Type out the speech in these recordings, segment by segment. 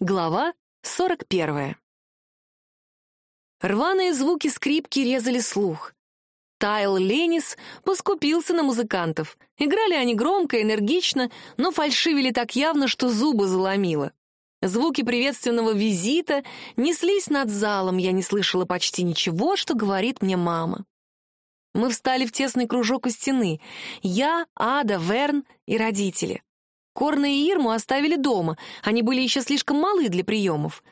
Глава 41. Рваные звуки скрипки резали слух. Тайл Ленис поскупился на музыкантов. Играли они громко, энергично, но фальшивили так явно, что зубы заломило. Звуки приветственного визита неслись над залом, я не слышала почти ничего, что говорит мне мама. Мы встали в тесный кружок у стены. Я, Ада, Верн и родители. Корна и Ирму оставили дома, они были еще слишком малы для приемов.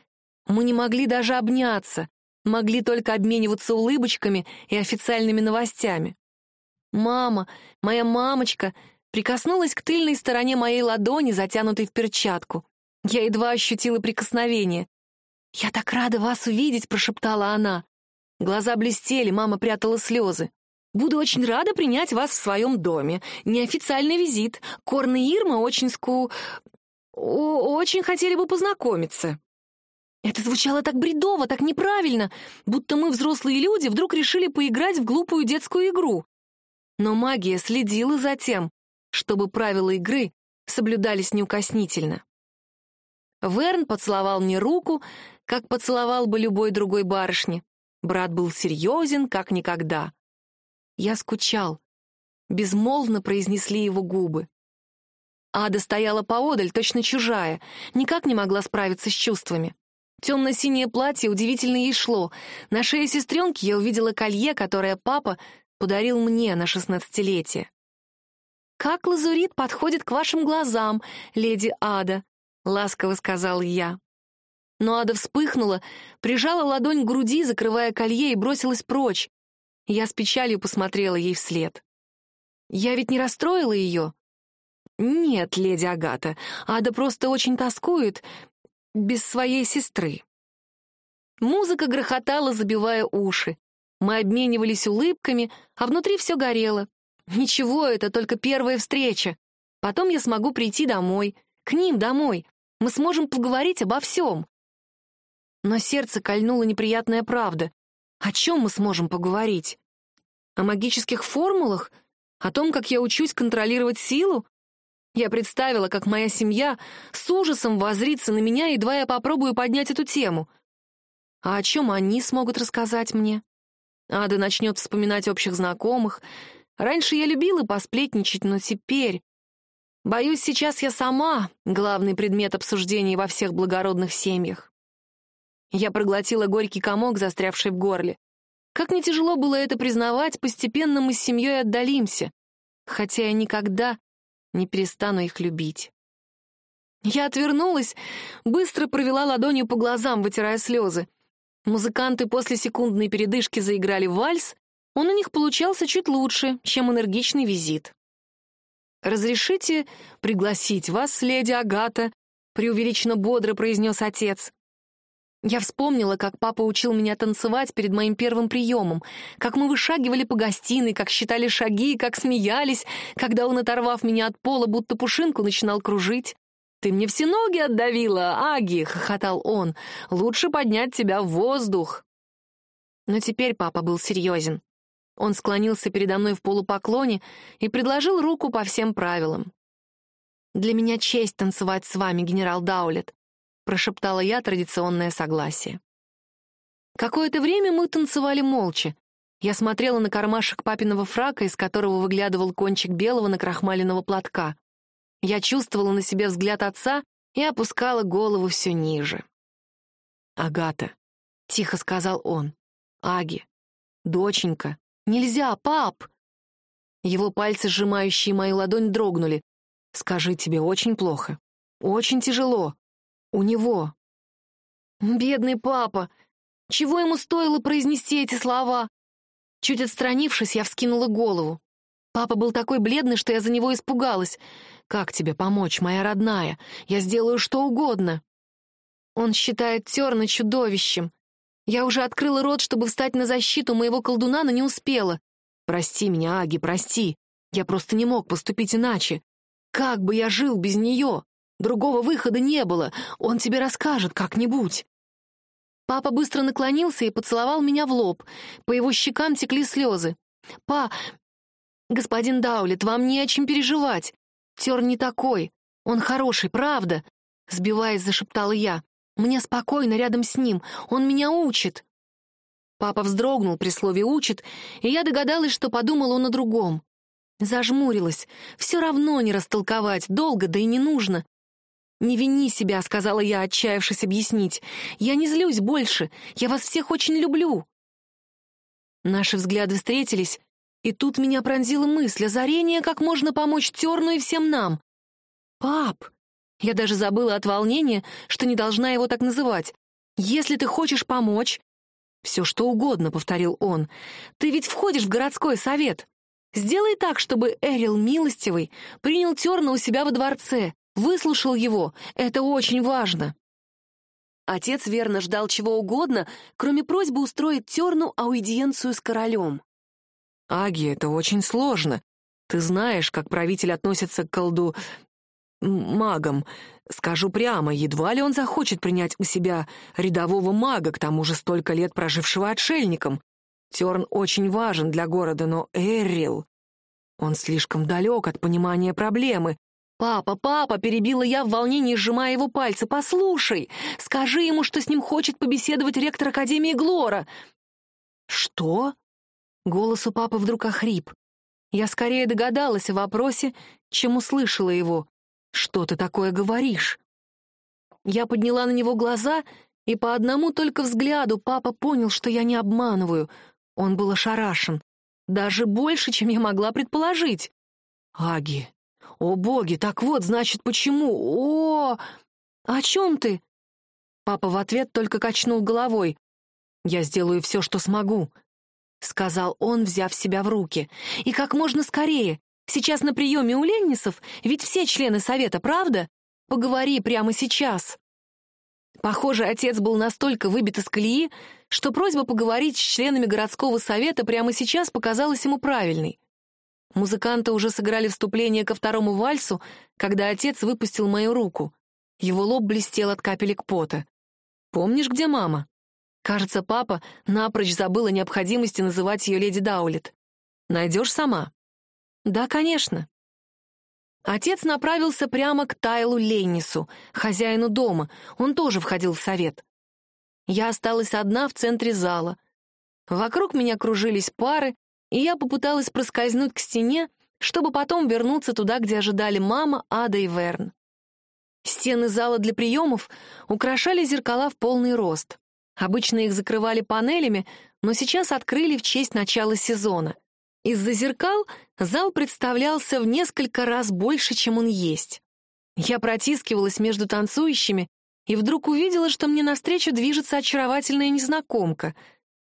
Мы не могли даже обняться, могли только обмениваться улыбочками и официальными новостями. Мама, моя мамочка, прикоснулась к тыльной стороне моей ладони, затянутой в перчатку. Я едва ощутила прикосновение. «Я так рада вас увидеть», — прошептала она. Глаза блестели, мама прятала слезы. Буду очень рада принять вас в своем доме. Неофициальный визит. Корн и Ирма очень ску... очень хотели бы познакомиться». Это звучало так бредово, так неправильно, будто мы, взрослые люди, вдруг решили поиграть в глупую детскую игру. Но магия следила за тем, чтобы правила игры соблюдались неукоснительно. Верн поцеловал мне руку, как поцеловал бы любой другой барышни. Брат был серьезен, как никогда. Я скучал. Безмолвно произнесли его губы. Ада стояла поодаль, точно чужая, никак не могла справиться с чувствами. Темно-синее платье удивительно ей шло. На шее сестренки я увидела колье, которое папа подарил мне на шестнадцатилетие. «Как лазурит подходит к вашим глазам, леди Ада», — ласково сказал я. Но Ада вспыхнула, прижала ладонь к груди, закрывая колье, и бросилась прочь. Я с печалью посмотрела ей вслед. «Я ведь не расстроила ее?» «Нет, леди Агата, Ада просто очень тоскует без своей сестры». Музыка грохотала, забивая уши. Мы обменивались улыбками, а внутри все горело. Ничего, это только первая встреча. Потом я смогу прийти домой, к ним домой. Мы сможем поговорить обо всем. Но сердце кольнула неприятная правда. О чем мы сможем поговорить? О магических формулах? О том, как я учусь контролировать силу? Я представила, как моя семья с ужасом возрится на меня, едва я попробую поднять эту тему. А о чем они смогут рассказать мне? Ада начнет вспоминать общих знакомых. Раньше я любила посплетничать, но теперь... Боюсь, сейчас я сама главный предмет обсуждений во всех благородных семьях. Я проглотила горький комок, застрявший в горле. Как не тяжело было это признавать, постепенно мы с семьей отдалимся, хотя я никогда не перестану их любить. Я отвернулась, быстро провела ладонью по глазам, вытирая слезы. Музыканты после секундной передышки заиграли вальс, он у них получался чуть лучше, чем энергичный визит. «Разрешите пригласить вас, леди Агата?» — преувеличенно бодро произнес отец. Я вспомнила, как папа учил меня танцевать перед моим первым приемом, как мы вышагивали по гостиной, как считали шаги, как смеялись, когда он, оторвав меня от пола, будто пушинку, начинал кружить. «Ты мне все ноги отдавила, Аги!» — хохотал он. «Лучше поднять тебя в воздух!» Но теперь папа был серьезен. Он склонился передо мной в полупоклоне и предложил руку по всем правилам. «Для меня честь танцевать с вами, генерал Даулет. — прошептала я традиционное согласие. Какое-то время мы танцевали молча. Я смотрела на кармашек папиного фрака, из которого выглядывал кончик белого накрахмаленного платка. Я чувствовала на себе взгляд отца и опускала голову все ниже. «Агата», — тихо сказал он, — «Аги, доченька, нельзя, пап!» Его пальцы, сжимающие мою ладонь, дрогнули. «Скажи, тебе очень плохо, очень тяжело у него. Бедный папа! Чего ему стоило произнести эти слова? Чуть отстранившись, я вскинула голову. Папа был такой бледный, что я за него испугалась. «Как тебе помочь, моя родная? Я сделаю что угодно». Он считает Терна чудовищем. Я уже открыла рот, чтобы встать на защиту моего колдуна, но не успела. «Прости меня, Аги, прости. Я просто не мог поступить иначе. Как бы я жил без нее?» Другого выхода не было. Он тебе расскажет как-нибудь». Папа быстро наклонился и поцеловал меня в лоб. По его щекам текли слезы. «Па, господин Даулет, вам не о чем переживать. Тер не такой. Он хороший, правда?» Сбиваясь, зашептала я. Мне спокойно рядом с ним, он меня учит. Папа вздрогнул при слове «учит», и я догадалась, что подумал он о другом. Зажмурилась. Все равно не растолковать, долго, да и не нужно. «Не вини себя», — сказала я, отчаявшись объяснить. «Я не злюсь больше. Я вас всех очень люблю». Наши взгляды встретились, и тут меня пронзила мысль, озарение, как можно помочь Терну и всем нам. «Пап!» Я даже забыла от волнения, что не должна его так называть. «Если ты хочешь помочь...» «Все что угодно», — повторил он. «Ты ведь входишь в городской совет. Сделай так, чтобы Эрил Милостивый принял Терна у себя во дворце, выслушал его. Это очень важно». Отец верно ждал чего угодно, кроме просьбы устроить Терну аудиенцию с королем. «Аги, это очень сложно. Ты знаешь, как правитель относится к колду... магам. Скажу прямо, едва ли он захочет принять у себя рядового мага, к тому же столько лет прожившего отшельником. Терн очень важен для города, но Эррил... Он слишком далек от понимания проблемы. «Папа, папа!» — перебила я в волнении, сжимая его пальцы. «Послушай! Скажи ему, что с ним хочет побеседовать ректор Академии Глора!» «Что?» Голос у папы вдруг охрип. Я скорее догадалась о вопросе, чем услышала его. «Что ты такое говоришь?» Я подняла на него глаза, и по одному только взгляду папа понял, что я не обманываю. Он был ошарашен. Даже больше, чем я могла предположить. «Аги! О, боги! Так вот, значит, почему? О! О чем ты?» Папа в ответ только качнул головой. «Я сделаю все, что смогу. — сказал он, взяв себя в руки. «И как можно скорее. Сейчас на приеме у Леннисов, ведь все члены совета, правда? Поговори прямо сейчас». Похоже, отец был настолько выбит из колеи, что просьба поговорить с членами городского совета прямо сейчас показалась ему правильной. Музыканты уже сыграли вступление ко второму вальсу, когда отец выпустил мою руку. Его лоб блестел от капелек пота. «Помнишь, где мама?» Кажется, папа напрочь забыл о необходимости называть ее леди Даулет. Найдешь сама? Да, конечно. Отец направился прямо к Тайлу Леннису, хозяину дома. Он тоже входил в совет. Я осталась одна в центре зала. Вокруг меня кружились пары, и я попыталась проскользнуть к стене, чтобы потом вернуться туда, где ожидали мама, Ада и Верн. Стены зала для приемов украшали зеркала в полный рост. Обычно их закрывали панелями, но сейчас открыли в честь начала сезона. Из-за зеркал зал представлялся в несколько раз больше, чем он есть. Я протискивалась между танцующими и вдруг увидела, что мне навстречу движется очаровательная незнакомка.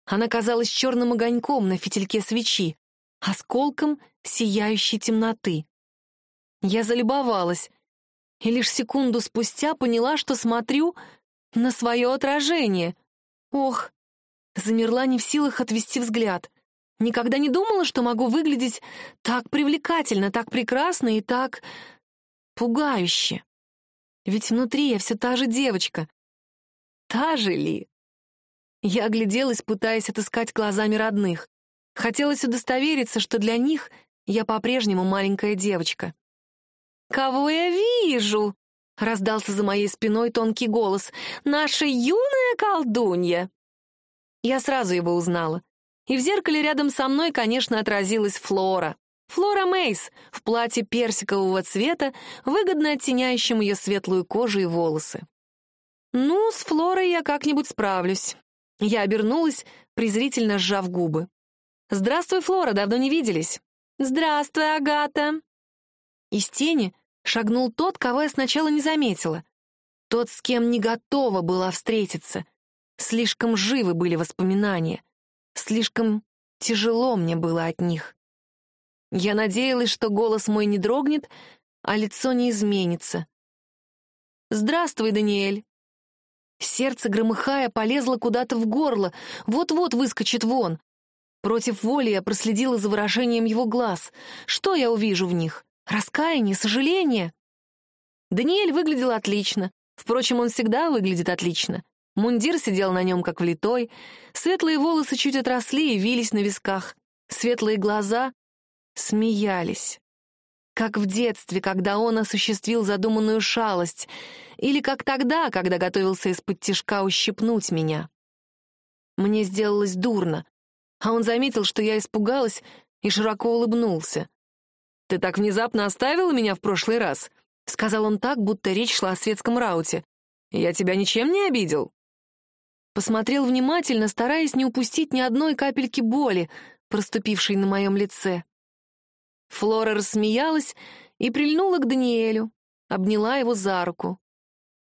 Она казалась черным огоньком на фитильке свечи, осколком сияющей темноты. Я залюбовалась и лишь секунду спустя поняла, что смотрю на свое отражение — Ох, замерла не в силах отвести взгляд. Никогда не думала, что могу выглядеть так привлекательно, так прекрасно и так пугающе. Ведь внутри я все та же девочка. Та же ли? Я огляделась, пытаясь отыскать глазами родных. Хотелось удостовериться, что для них я по-прежнему маленькая девочка. «Кого я вижу?» — раздался за моей спиной тонкий голос. «Наша юная колдунья!» Я сразу его узнала. И в зеркале рядом со мной, конечно, отразилась Флора. Флора Мейс в платье персикового цвета, выгодно оттеняющем ее светлую кожу и волосы. «Ну, с Флорой я как-нибудь справлюсь». Я обернулась, презрительно сжав губы. «Здравствуй, Флора, давно не виделись». «Здравствуй, Агата». Из тени шагнул тот, кого я сначала не заметила. Тот, с кем не готова была встретиться. Слишком живы были воспоминания. Слишком тяжело мне было от них. Я надеялась, что голос мой не дрогнет, а лицо не изменится. «Здравствуй, Даниэль!» Сердце, громыхая, полезло куда-то в горло, вот-вот выскочит вон. Против воли я проследила за выражением его глаз. Что я увижу в них? Раскаяние, сожаление. Даниэль выглядел отлично. Впрочем, он всегда выглядит отлично. Мундир сидел на нем как влитой, светлые волосы чуть отросли и вились на висках, светлые глаза смеялись. Как в детстве, когда он осуществил задуманную шалость, или как тогда, когда готовился из-под тишка ущипнуть меня. Мне сделалось дурно, а он заметил, что я испугалась, и широко улыбнулся. «Ты так внезапно оставила меня в прошлый раз?» — сказал он так, будто речь шла о светском рауте. «Я тебя ничем не обидел?» Посмотрел внимательно, стараясь не упустить ни одной капельки боли, проступившей на моем лице. Флора рассмеялась и прильнула к Даниэлю, обняла его за руку.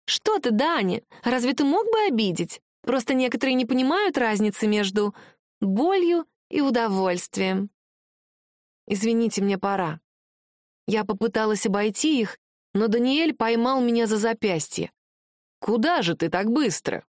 «Что ты, Даня, разве ты мог бы обидеть? Просто некоторые не понимают разницы между болью и удовольствием. Извините, мне пора». Я попыталась обойти их, но Даниэль поймал меня за запястье. «Куда же ты так быстро?»